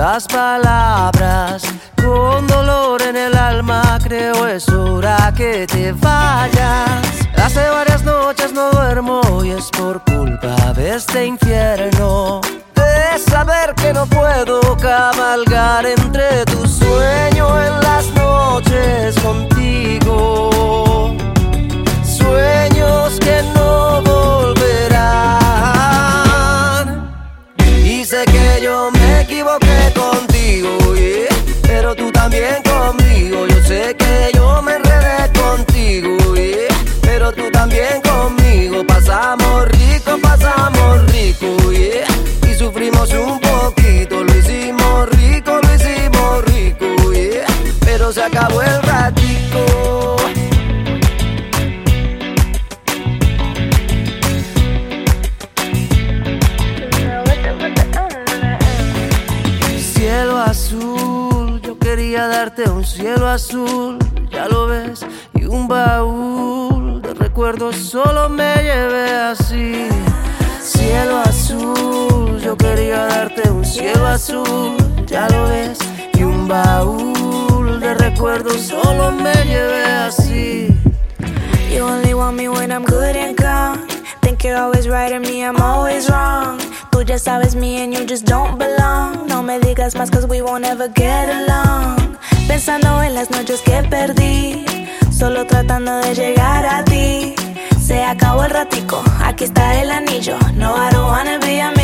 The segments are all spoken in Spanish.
las palabras. Con dolor en el alma creo es hora que te vayas. Hace varias noches no duermo y es por culpa de este infierno. De saber que no puedo cabalgar entre tu sé que yo me equivoqué contigo, pero tú también conmigo. Yo sé que yo me enredé contigo, pero tú también conmigo. Pasamos rico, pasamos rico, y sufrimos un poquito. Lo hicimos rico, lo hicimos rico, pero se acabó el ratico. Un cielo azul, ya lo ves, y un baúl de recuerdos solo me llevé así. Cielo azul, yo quería darte un cielo azul, ya lo ves, y un baúl de recuerdos solo me llevé así. You only want me when I'm good and calm. Think you're always right and me, I'm always wrong. Tú ya sabes me and you just don't belong. No me digas más cause we won't ever get along. Pensando en las noches que perdí, solo tratando de llegar a ti. Se acabó el ratico, aquí está el anillo. No, I don't wanna be amigos.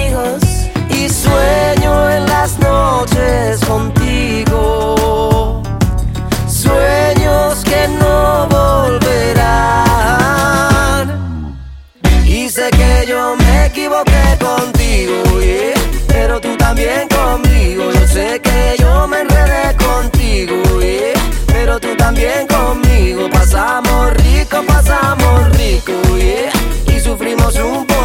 bien conmigo. Pasamos rico, pasamos rico, yeah. Y sufrimos un poco